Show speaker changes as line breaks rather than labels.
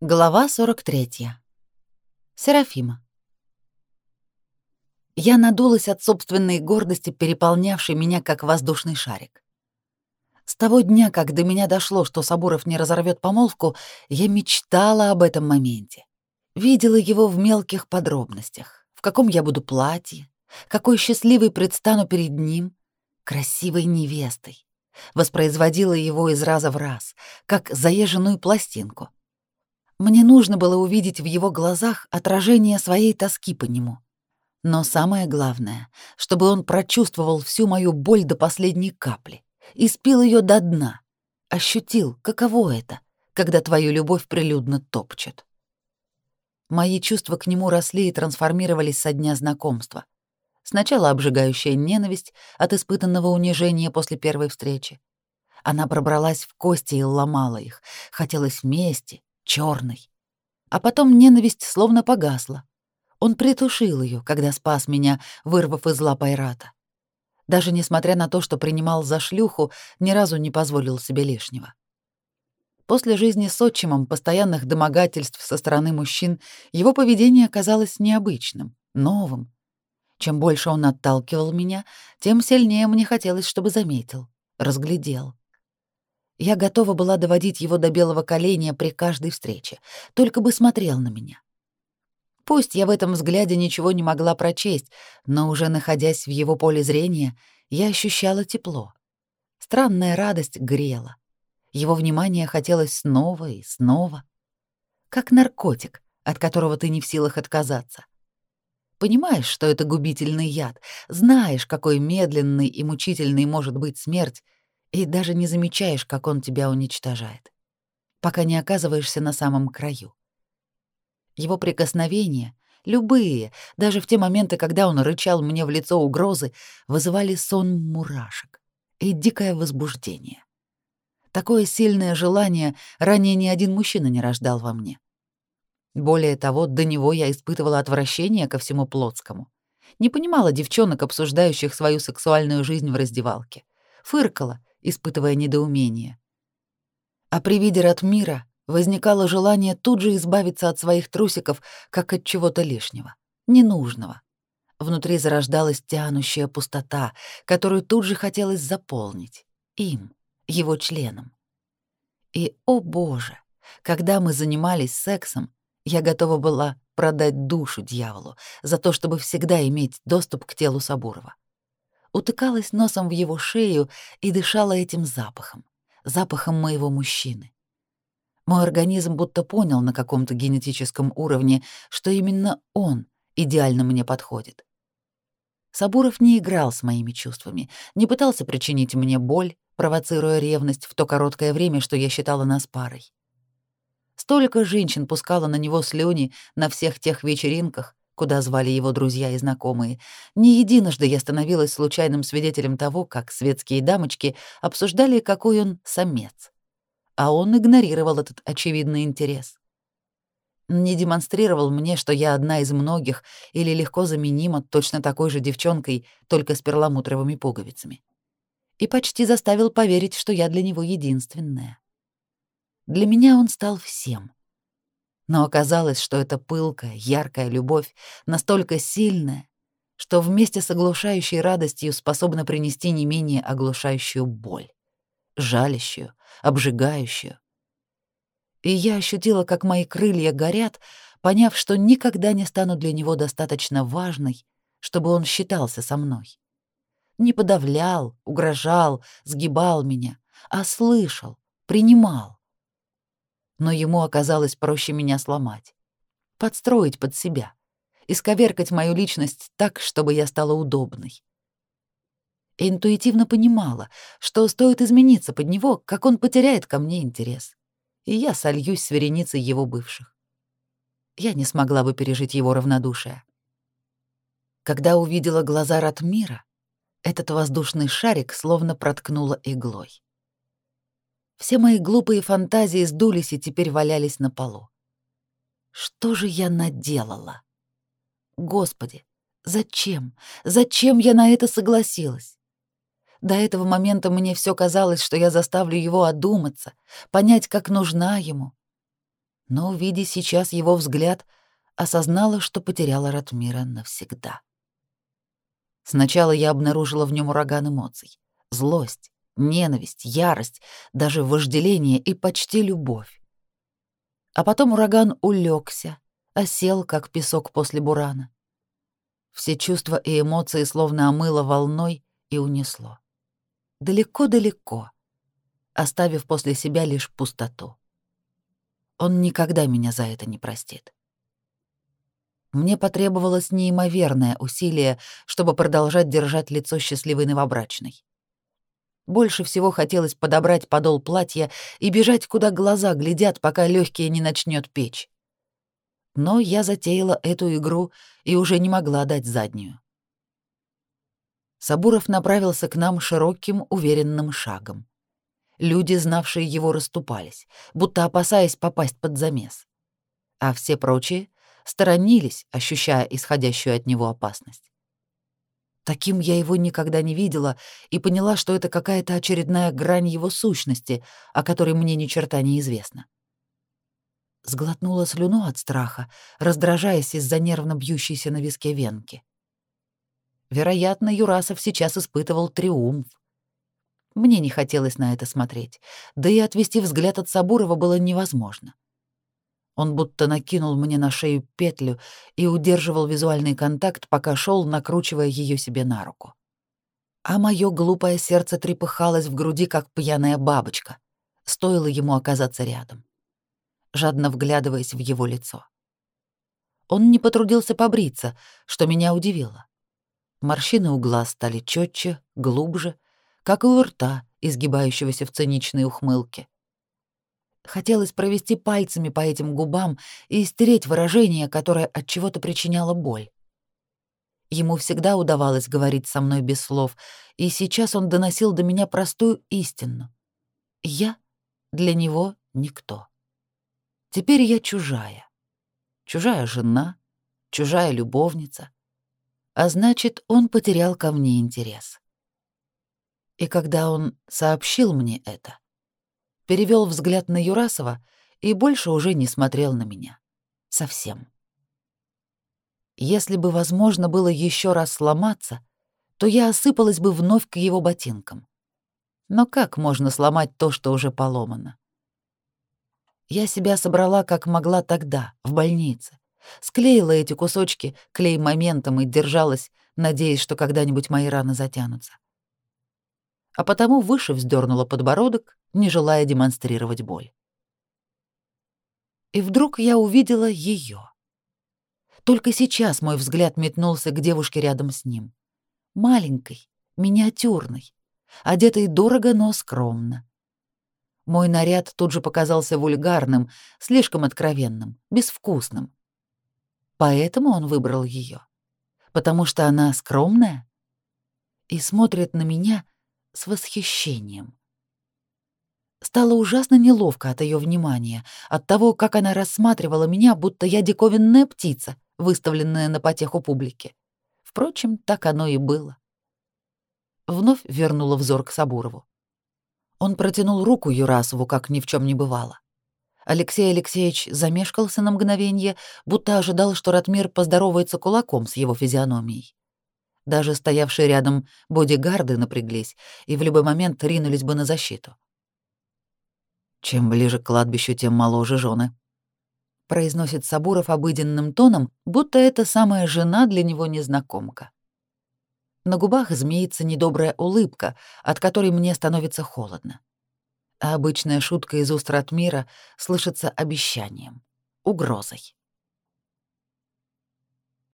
Глава 43. Серафима. Я надулась от собственной гордости, переполнявшей меня как воздушный шарик. С того дня, как до меня дошло, что Сабуров не разорвет помолвку, я мечтала об этом моменте. Видела его в мелких подробностях. В каком я буду платье, какой счастливой предстану перед ним, красивой невестой. Воспроизводила его из раза в раз, как заезженную пластинку — мне нужно было увидеть в его глазах отражение своей тоски по нему. Но самое главное, чтобы он прочувствовал всю мою боль до последней капли, и спил ее до дна, ощутил, каково это, когда твою любовь прилюдно топчет. Мои чувства к нему росли и трансформировались со дня знакомства. Сначала обжигающая ненависть от испытанного унижения после первой встречи. Она пробралась в кости и ломала их, хотелось мести, черной. А потом ненависть словно погасла. Он притушил ее, когда спас меня, вырвав из лап Айрата. Даже несмотря на то, что принимал за шлюху, ни разу не позволил себе лишнего. После жизни с отчимом, постоянных домогательств со стороны мужчин, его поведение казалось необычным, новым. Чем больше он отталкивал меня, тем сильнее мне хотелось, чтобы заметил, разглядел. Я готова была доводить его до белого коленя при каждой встрече, только бы смотрел на меня. Пусть я в этом взгляде ничего не могла прочесть, но уже находясь в его поле зрения, я ощущала тепло. Странная радость грела. Его внимание хотелось снова и снова. Как наркотик, от которого ты не в силах отказаться. Понимаешь, что это губительный яд, знаешь, какой медленной и мучительной может быть смерть, и даже не замечаешь, как он тебя уничтожает, пока не оказываешься на самом краю. Его прикосновения, любые, даже в те моменты, когда он рычал мне в лицо угрозы, вызывали сон мурашек и дикое возбуждение. Такое сильное желание ранее ни один мужчина не рождал во мне. Более того, до него я испытывала отвращение ко всему плотскому. Не понимала девчонок, обсуждающих свою сексуальную жизнь в раздевалке. Фыркала, испытывая недоумение. А при виде Ратмира возникало желание тут же избавиться от своих трусиков, как от чего-то лишнего, ненужного. Внутри зарождалась тянущая пустота, которую тут же хотелось заполнить им, его членом. И, о боже, когда мы занимались сексом, я готова была продать душу дьяволу за то, чтобы всегда иметь доступ к телу Сабурова утыкалась носом в его шею и дышала этим запахом, запахом моего мужчины. Мой организм будто понял на каком-то генетическом уровне, что именно он идеально мне подходит. Сабуров не играл с моими чувствами, не пытался причинить мне боль, провоцируя ревность в то короткое время, что я считала нас парой. Столько женщин пускало на него слюни на всех тех вечеринках, куда звали его друзья и знакомые, не единожды я становилась случайным свидетелем того, как светские дамочки обсуждали, какой он самец. А он игнорировал этот очевидный интерес. Не демонстрировал мне, что я одна из многих или легко заменима точно такой же девчонкой, только с перламутровыми пуговицами. И почти заставил поверить, что я для него единственная. Для меня он стал всем — но оказалось, что эта пылкая, яркая любовь настолько сильная, что вместе с оглушающей радостью способна принести не менее оглушающую боль, жалящую, обжигающую. И я ощутила, как мои крылья горят, поняв, что никогда не стану для него достаточно важной, чтобы он считался со мной. Не подавлял, угрожал, сгибал меня, а слышал, принимал но ему оказалось проще меня сломать, подстроить под себя, исковеркать мою личность так, чтобы я стала удобной. Интуитивно понимала, что стоит измениться под него, как он потеряет ко мне интерес, и я сольюсь с вереницей его бывших. Я не смогла бы пережить его равнодушие. Когда увидела глаза Ратмира, этот воздушный шарик словно проткнуло иглой. Все мои глупые фантазии сдулись и теперь валялись на полу. Что же я наделала? Господи, зачем? Зачем я на это согласилась? До этого момента мне все казалось, что я заставлю его одуматься, понять, как нужна ему. Но, увидя сейчас его взгляд, осознала, что потеряла Ратмира навсегда. Сначала я обнаружила в нем ураган эмоций. Злость, ненависть, ярость, даже вожделение и почти любовь. А потом ураган улегся, осел, как песок после бурана. Все чувства и эмоции словно омыло волной и унесло. Далеко-далеко, оставив после себя лишь пустоту. Он никогда меня за это не простит. Мне потребовалось неимоверное усилие, чтобы продолжать держать лицо счастливой новобрачной. Больше всего хотелось подобрать подол платья и бежать, куда глаза глядят, пока легкие не начнет печь. Но я затеяла эту игру и уже не могла дать заднюю. Сабуров направился к нам широким, уверенным шагом. Люди, знавшие его, расступались, будто опасаясь попасть под замес. А все прочие сторонились, ощущая исходящую от него опасность. Таким я его никогда не видела и поняла, что это какая-то очередная грань его сущности, о которой мне ни черта не известно. Сглотнула слюну от страха, раздражаясь из-за нервно бьющейся на виске венки. Вероятно, Юрасов сейчас испытывал триумф. Мне не хотелось на это смотреть, да и отвести взгляд от Сабурова было невозможно. Он будто накинул мне на шею петлю и удерживал визуальный контакт, пока шел, накручивая ее себе на руку. А мое глупое сердце трепыхалось в груди, как пьяная бабочка. Стоило ему оказаться рядом, жадно вглядываясь в его лицо. Он не потрудился побриться, что меня удивило. Морщины у глаз стали четче, глубже, как и у рта, изгибающегося в циничной ухмылке. Хотелось провести пальцами по этим губам и стереть выражение, которое от чего-то причиняло боль. Ему всегда удавалось говорить со мной без слов, и сейчас он доносил до меня простую истину. Я для него никто. Теперь я чужая. Чужая жена, чужая любовница. А значит, он потерял ко мне интерес. И когда он сообщил мне это, перевел взгляд на Юрасова и больше уже не смотрел на меня. Совсем. Если бы возможно было еще раз сломаться, то я осыпалась бы вновь к его ботинкам. Но как можно сломать то, что уже поломано? Я себя собрала как могла тогда, в больнице. Склеила эти кусочки клей-моментом и держалась, надеясь, что когда-нибудь мои раны затянутся а потому выше вздернула подбородок, не желая демонстрировать боль. И вдруг я увидела ее. Только сейчас мой взгляд метнулся к девушке рядом с ним. Маленькой, миниатюрной, одетой дорого, но скромно. Мой наряд тут же показался вульгарным, слишком откровенным, безвкусным. Поэтому он выбрал ее, потому что она скромная и смотрит на меня с восхищением. Стало ужасно неловко от ее внимания, от того, как она рассматривала меня, будто я диковинная птица, выставленная на потеху публики. Впрочем, так оно и было. Вновь вернула взор к Сабурову. Он протянул руку Юрасову, как ни в чем не бывало. Алексей Алексеевич замешкался на мгновение, будто ожидал, что Ратмир поздоровается кулаком с его физиономией. Даже стоявшие рядом бодигарды напряглись и в любой момент ринулись бы на защиту. «Чем ближе к кладбищу, тем моложе жены», — произносит Сабуров обыденным тоном, будто это самая жена для него незнакомка. На губах змеится недобрая улыбка, от которой мне становится холодно. А обычная шутка из уст Ратмира слышится обещанием, угрозой.